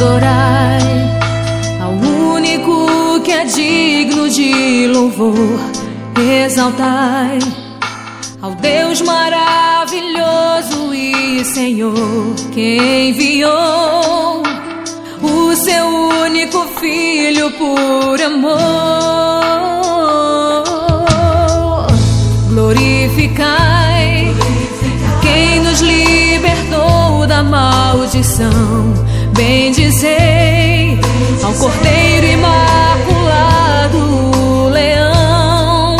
Adorai ao único que é digno de louvor, exaltai ao Deus maravilhoso e Senhor que enviou o seu único filho por amor. Glorificai quem nos libertou da maldição. Bendizei ao Cordeiro Imaculado, leão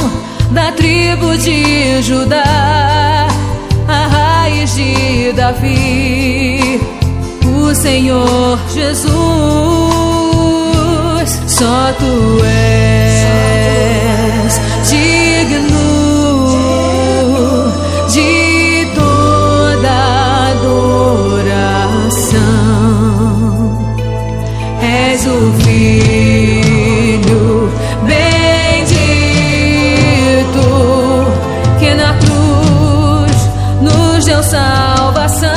da tribo de Judá, a raiz de Davi, o Senhor Jesus, só tu és deu salvação.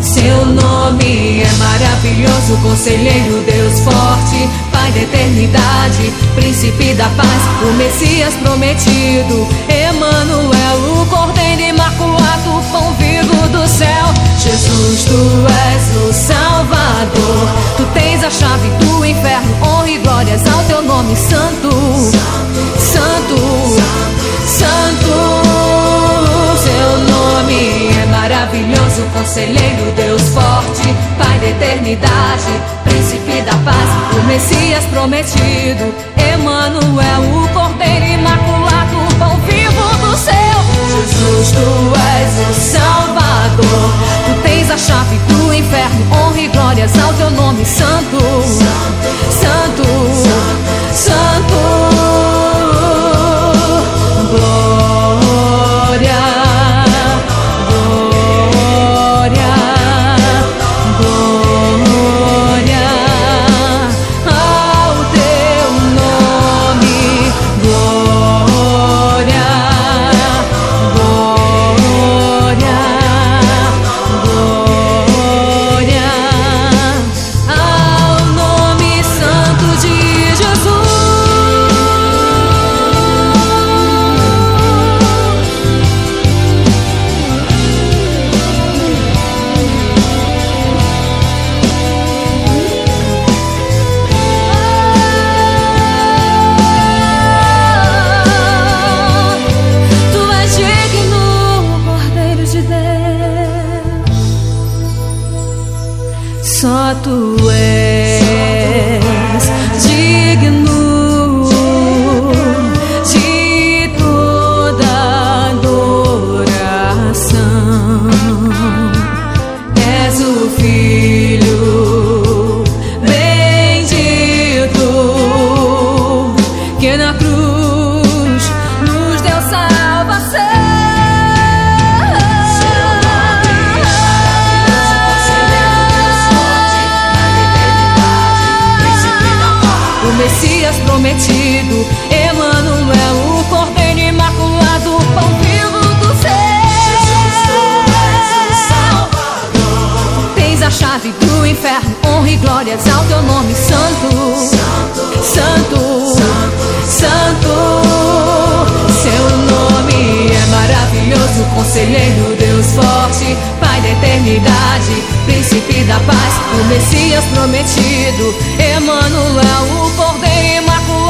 Seu nome é maravilhoso, conselheiro, Deus forte, Pai da eternidade, príncipe da paz, o Messias prometido, Emanuel, o Cordeiro imaculado, pão vivo do céu. Jesus, tu és o Salvador, tu tens a chave maravilhoso, conselheiro, Deus forte, Pai da eternidade, príncipe da paz, o Messias prometido, Emanuel, o Cordeiro imaculado, Só tu és Prometido, Emanuel, o Cordeiro imaculado, pão vivo do céu. Tens a chave do inferno, honra e glórias ao teu nome santo. Santo, santo, seu nome é maravilhoso, conselheiro, Deus forte, Pai da eternidade, o Messias prometido, Emanuel, o Cordeiro Imaculado.